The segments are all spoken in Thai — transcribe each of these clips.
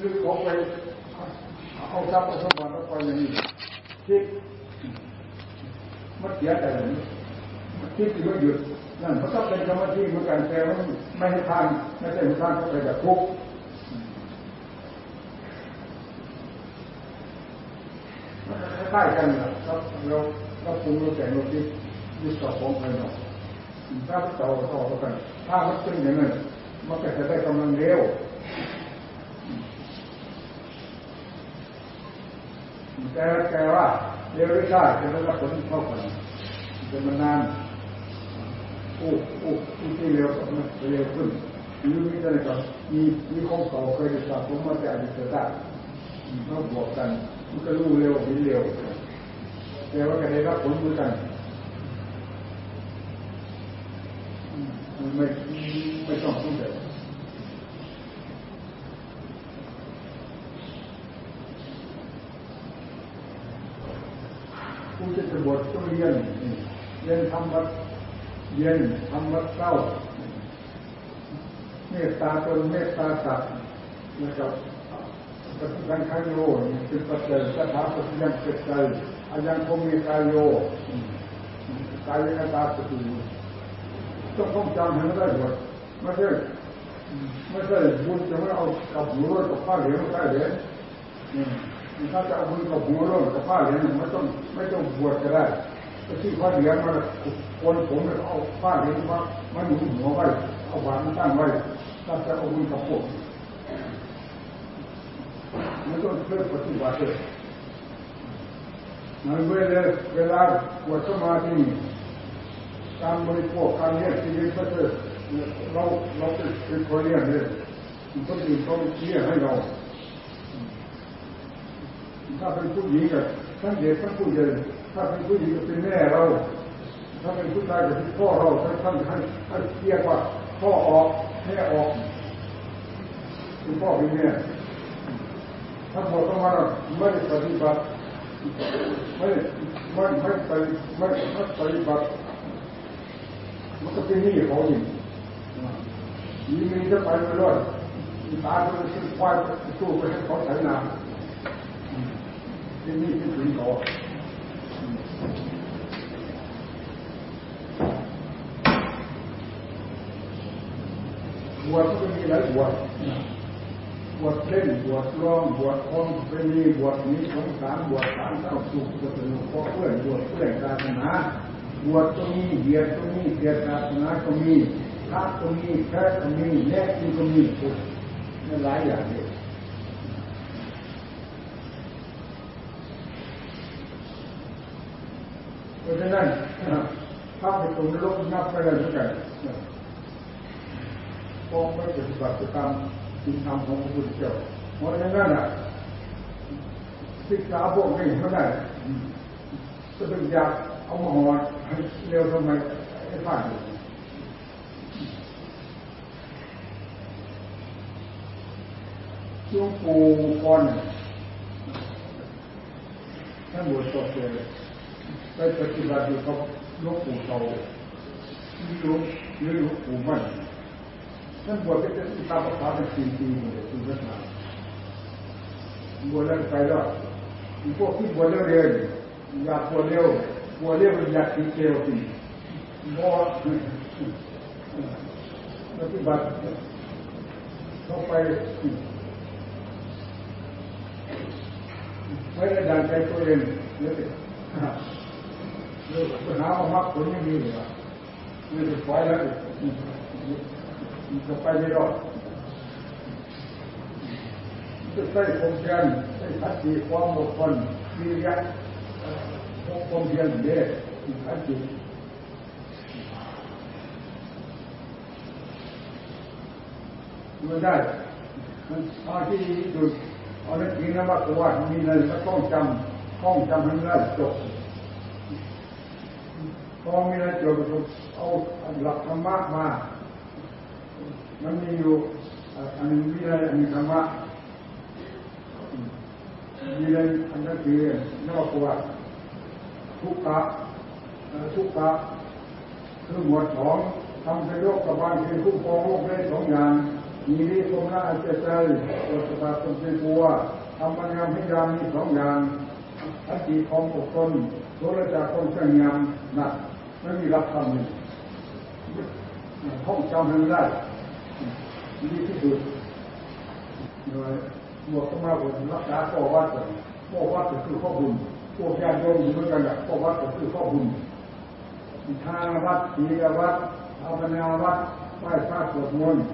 ยึดของไปเอาทรัพย์เอาสมบัติไปอย่างนี้คิดมันเสียใจมันคิดที่มันหยุดนั่นมันก็เป็นสมาธิเหมือนกันแต่มันไม่ให้ทานไม่ใช่ทานก็ไปแบบทุกข์คล้กันนะครับเราเราปรุงเราแต่งเราคิดยึดต่อของภายนอกถ้าต่อต่อกัน ถ้ามันเป็นอย่างนั้นมันก็จะได้กำลังเร็ว แต่แต่ว่าเร็วไม่ได้จะได้รับผลเท่ากันจะมันนานอู้อู้อู้ที่เร็วมันเร็วขึ้นหรือมีอะไรก็มีมีของเก่าเคยสะสมมาแต่อดีตชาติมาบวกกันมันก็รู้เร็วดีเร็วแต่ว่าก็ได้รับผลเหมือนกันไม่ไม่ต้องพูดเลยผู้จะจะ บวชต้องเรียนเรียนทำวัดเรียนทำวัดเก้าเมตตาตนเมตตาสัตว์นะครับปฏิบัติขันโยเป็นปัจจัยสถาปฏิยังเกิดใจอายังคงมีกายโยกายยตาสติต้องท่องจำให้ได้หมดไม่ใช่ไม่ใช่บุญจะไม่เอากับหัวกับผ้าเหลืองได้เลย ถ้าจะเอาบุญกับหัวรถกับผ้าเหลืองไม่ต้องไม่ต้องบวชก็ได้ก็ที่ผ้าเหลืองมาคนผมเอาผ้าเหลืองมามาหนุนหัวไว้เอาบาตรตั้งไว้ถ้าจะเอาบุญกับผมไม่ต้องเพื่อปฏิบัติเลยมันเวลาเวลาวชสมาธิการบริโภคการเลี้ยงชีวิตก็คือเราเราเป็นคนเลี้ยงเลยคนอื่นเขาเลี้ยงให้เรา ถ้าเป็นผู้หญิงก็ทั้งเด็กทั้งผู้ใหญ่ถ้าเป็นผู้หญิงก็เป็นแม่เรา ถ้าเป็นผู้ชายก็เป็นพ่อเราท่านท่านท่านเรียกว่าพ่อออกแม่ออกเป็นพ่อเป็นแม่ถ้าบอกต้องมาไม่ได้ปฏิบัติไม่ไม่ไม่ไปไม่ไม่ปฏิบัติมันก็เป็นหนี้เขาอีกมีมีจะไปไม่รอดตาก็จะซื้อควายสู้ไปให้เขาใช้นา บวชก็มีหลายบวชบวชเล่นบวชร้องบวชคงเป็นมีบวชนี้สงสารบวชสารเจ้าสุขบวชหลวงพ่อเพื่อนบวชเพื่อนศาสนาบวชก็มีเดียดก็มีเดียดศาสนาก็มีพระก็มีแพทย์ก็มีแม่ก็มีหลายอย่างเลย เพราะฉะนั้นถ้าไปตรงนรกนับไปเลยทุกอย่างพอไม่ปฏิบัติตามสิ่งทำของพระพุทธเจ้าเพราะฉะนั้นอะศึกษาพวกนี้เขาได้จะเป็นอยากเอามาหอดเร็วทำไมไอ้ผ่านช่วงปูก่อนท่านบวชต่อเจอ ไปปฏิบัติอยู่กับลูกปู่เขาลูกหรือลูกปู่มั่นท่านบวชเป็นตาประคาเป็นสี่ปีเลยคือพระนาบวชแล้วไปแล้วอีพวกที่บวชแล้วเร็วๆอยากบวชเร็วบวชเร็วอยากติดเร็วจริงบวชปฏิบัติเข้าไปไม่ได้ดันใจตัวเองเยอะเลย ปัญหาว่ามักผลยังมีอยู่อะไม่ได้ปล่อยแล้วจะไปไม่รอดจะใช้ความเพียรใช้ขัศนติความอดทนมีระยะความเพียรเด็ดขัศนติมันได้มันอาที่ดูเอาเรื่องจริงนะว่าตัวมีอะไรก็ต้องจำต้องจำให้ได้จบ พอมีอะไรจบเอาหลักธรรมะมา มันมีอยู่อันนึงมีอะไรอันนึงธรรมะมีอะไรอันนั้นคือนอกตัวทุกขะทุกขะคือหมวดสองทำให้โลกกับบางทีคุ้มครองโลกได้สองอย่างมีวิสมนาอาจจะใจตัวสตาตนเป็นกลัวทำมันงามพิยามมีสองอย่างอันตีของบุคคลโดยจากคนเชื่องามหนัก ไม่มีรับคำหนึ่งท่องจำให้ได้ดีที่สุดหน่วยหมวกก็มาบนรักษาข้อวัดเลยข้อวัดก็คือข้อบุญพวกญาติโยมอยู่ด้วยกันแหละข้อวัดก็คือข้อบุญทางวัดศีลวัดเอาปนาวัดไหว้พระสวดมนต์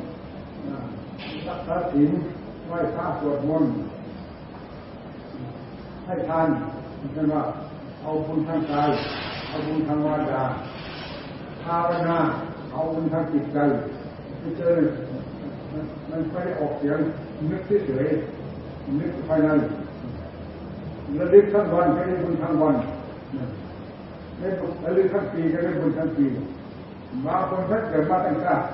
รักษาศีลไหว้พระสวดมนต์ให้ทานเช่นว่าเอาบุญทางกาย เอาบุญทางวาจาภาวนาเอาบุญทางจิตใจไม่เจอมันไม่ได้ออกเสียงนึกเฉยนึกภายในระลึกทั้งวันก็ได้บุญทั้งวันระลึกทั้งปีก็ได้บุญทั้งปีมาคนทักเกิดมาตั้งชาติ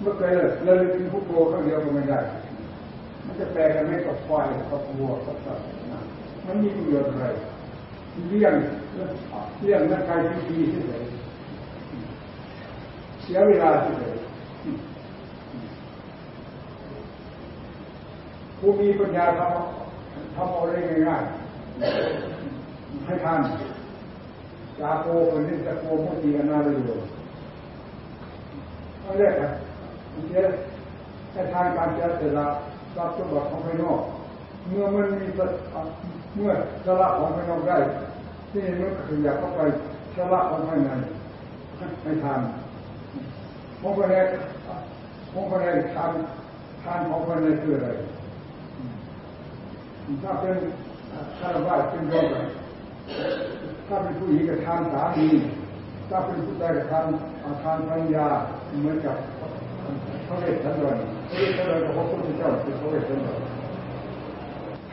เมื่อเคยระลึกถึงผู้โกครั้งเดียวก็ไม่ได้ มันจะแปลกันไม่กับควายกับวัวกับสัตว์มันมีประโยชน์อะไร เลี้ยงเลี้ยงร่างกายที่ดีที่สุดเสียเวลาที่สุดผู้มีปัญญาทำทำเอาได้ง่ายๆให้ทานจาโกเป็นนิสโกมุตีอนาเลโยอันแรกครับเจ้ให้ทานการเจริญทรัพย์สมบัติของภายนอก เมื่อมันมีเมื่อสละของภายนอกได้ที่มันขยับเข้าไปสละของภายในให้ทานของภายในของภายในทานทานของภายในคืออะไรถ้าเป็นคารวะเป็นโยมถ้าเป็นผู้หญิงก็ทานสามีถ้าเป็นผู้ชายก็ทานทานภรรยาเหมือนกับพระเวสสันดรพระเวสสันดรกับพระพุทธเจ้าเป็นพระเวสสันดร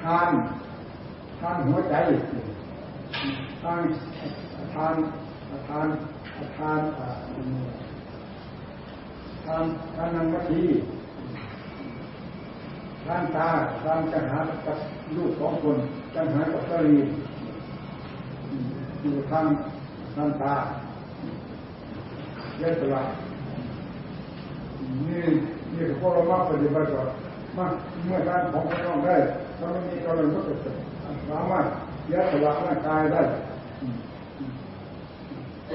ทานทานหัวใจทานทานทานทานทานทานนังวัตีทานตาทานจังหากับลูกสองคนจังหากับสรีอยู่ทางทางตาเยอะสละนี่นี่พวกเรามาปฏิบัติมาเมื่อการของพระอง ค์ได้ถ้าไม่มีกำลังก็จะสามารถยอะสละร่างกายได้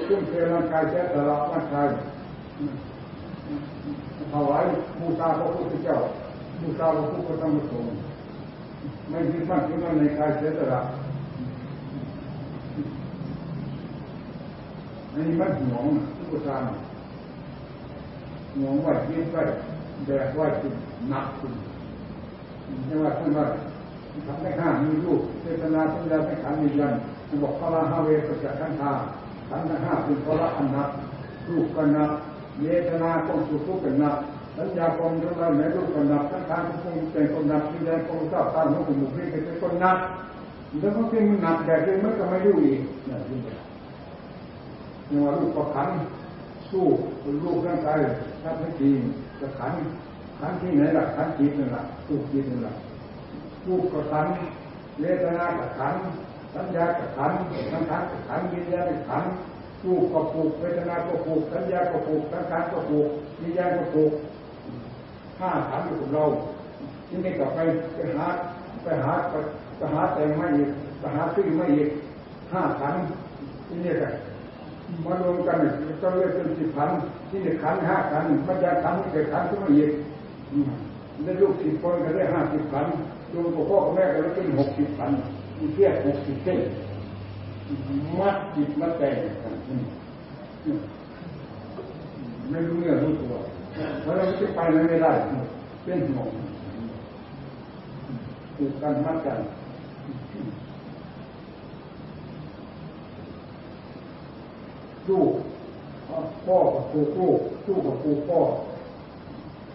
ขึ้นเทร่างกายเยอะสละร่างกายถวายบูชาพระพุทธเจ้าบูชาพระพุทธธรรมสงฆ์ไม่ยึดมั่นถือมั่นในกายเสียสละอันนี้มันหวงทุกทางหวงไหวยึดไหวแบกไหวขึ้นหนักขึ้น ไม่ว่าท่านว่าทำได้ห้ามีรูปเจตนาสัญญาสังขารมียันมันบอกพระห้าเวสัจขันธาขันธ์ห้าเป็นพระอันนับรูปกันนับเยตนาของสุขกันนับสัญญาความรู้ว่าแม้รูปกันนับสังขารของคงเป็นคนนับวิญญาณของทราบตามของมุขพิเป็นคนนับแล้วก็เป็นมันหนักแต่เป็นมันก็ไม่รู้อีกนี่ที่เนี่ยว่ารูปประคันสู้รูปร่างกายถ้าไม่จริงจะขัน ขันที่ไหนล่ะขันจิตนั่นแหละรูปจิตนั่นแหละรูปกับขันเวทนากับขันสัญญากับขันสังขารกับขันวิญญาณกับขันรูปก็ปลูกเวทนาก็ปลูกสัญญาก็ปลูกสังขารก็ปลูกวิญญาณก็ปลูกห้าขันอยู่กับเราที่นี่กลับไปไปหาไปหาไปหาแต่งไม่อีกไปหาซื้อไม่อีกห้าขันที่นี่กันมารวมกันก็เรียกเป็นสิบขันที่นี่ขันห้าขันมันจะขันเกิดขันขึ้นมาอีก ได้ลูกสิบคนก็ได้ห้าสิบขันรวมกับพ่อกับแม่ก็ได้เป็นหกสิบขันมีเทียบหกสิบเส้นมัดจิตมัดใจกันไม่รู้เนื้อรู้ตัวเพราะเราจะไปไม่ได้เป็นห่วงถูกกันมัดกันลูกพ่อกับครูลูกลูกกับครูพ่อ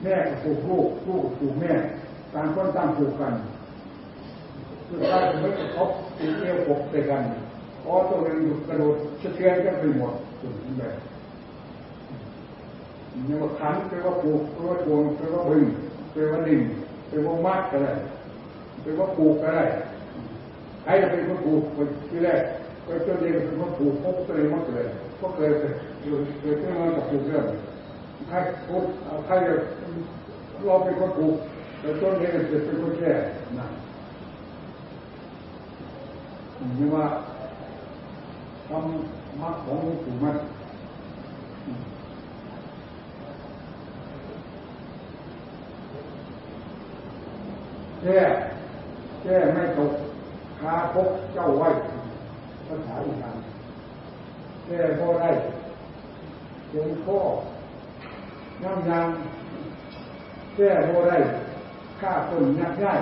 แม่กับครูลูกลูกกับแม่ต่างคนต่างผูกกันสุดท้ายจะไม่กระทบตีเอวปกใส่กันเพราะตัวเองกระโดดสะเทือนกันไปหมดสุดแบบเนี่ยว่าขันแปลว่าผูกแปลว่าทวงแปลว่าบึงแปลว่าดิ่งแปลว่ามัดก็ได้แปลว่าผูกก็ได้ใครจะเป็นคนผูกที่แรกก็เจ้าเด็กเป็นคนผูกพบตัวเองมัดเลยก็เคยเคยเคยขึ้นมากับผูกเรื่อง ใครพูดใครจะเราเป็นคนถูกแต่ต้นเหตุจะเป็นคนแก่นะนี่ว่าทำมรรคของหลวงปู่มันแก้แก้ไม่ตกคาพกเจ้าไว้ภาษาอีสานแก้ก็ได้เขียนข้อ น้ำยางแก้ก็ได้ฆ่าคนยักง่าย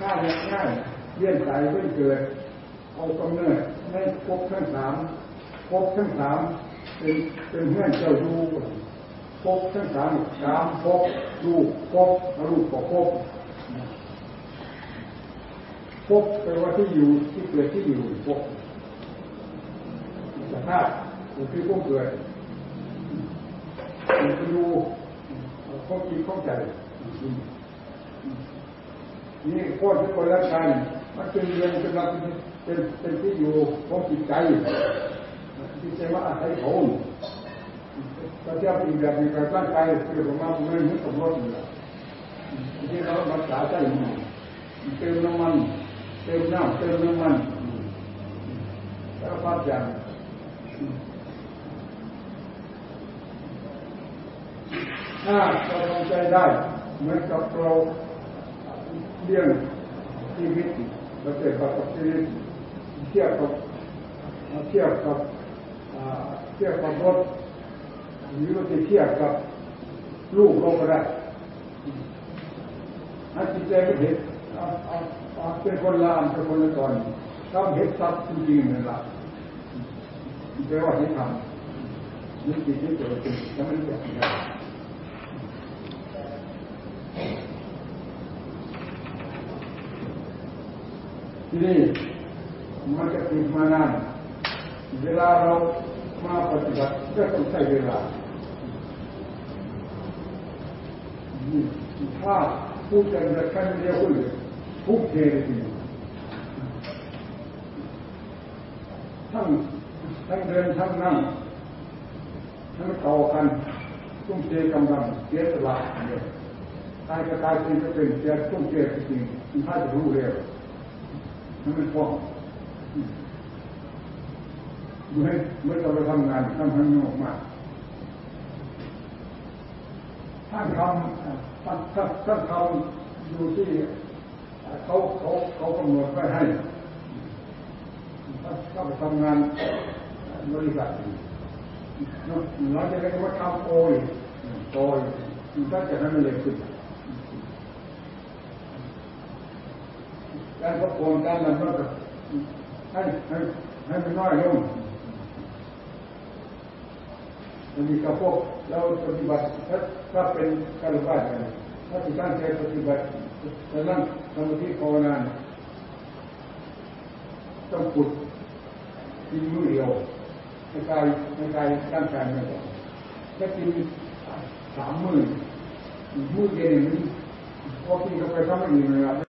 ฆ่ายักง่ายเลี้ยนสายเพื่อเกิด เอากำเนิดในภพทั้งสามภพทั้งสามเป็นเป็นเพื่อนเจ้าดูภพทั้งสามสามภพดูภพรูปกับภพภพแปลว่าที่อยู่ที่เกิดที่อยู่ภพสภาพคือผู้เกิด มันไปดูข้อคิดข้อใจนี่โคตรที่คนละกันมันเป็นเรียนเป็นรับเป็นเป็นที่อยู่ของจิตใจที่ใจว่าอาศัยเขาถ้าเทียบอีกแบบในการร่างกายคือผมว่ามันไม่สมรสเลยที่เรารักษาใจมันเติมน้ำมันเติมน้ำเติมน้ำมันแล้วภาพอย่าง ถ้าเราทำใจได้เหมือนกับเราเลี้ยงชีวิตเราเกิดกับชีวิตเทียบกับเทียบกับเทียบกับรถหรือเราจะเทียบกับลูกเราก็ได้ถ้าจิตใจไม่เห็นเป็นคนละอันเป็นคนละตอนต้องเห็นซับจริงๆนั่นแหละแปลว่าเห็นธรรมนี่จิตที่เกิดขึ้นแล้วมันจะเป็น ที่นี่มันจะติดมานานเวลาเรามาปฏิบัติก็ต้องใช้เวลาถ้าพูดกันจะขั้นเดียวกันทุกเททีทั้งทั้งเดินทั้งนั่งทั้งต่อกันตุ้มเทกำลังเสียสละเดียกายกับกายเป็นก็เป็นเสียตุ้มเทจริงถ้าจะรู้เร็ว มันเป็นฟ้องเมื่อเมื่อเราไปทำงานทำให้มันออกมาท่านทำท่านท่านท่านทำอยู่ที่เขาเขาเขากำหนดไว้ให้ถ้าถ้าไปทำงานบริษัทเราจะเรียกว่าทำโอยโอยถ้าจะให้มันเร็วขึ้น การประโคนการนั้นก็ให้ให้ให้มันน้อยลงมันมีกระพวกเราปฏิบัติถ้าถ้าเป็นการบ้านเนี่ยถ้าที่ตั้งใจปฏิบัติจะนั่งสมาธิภาวนาต้องปุดกินมือเดียวในกายในกายร่างกายไม่ได้ถ้ากินสามมือมือเดียวมันพอกินเข้าไปทำไม่ดีเลย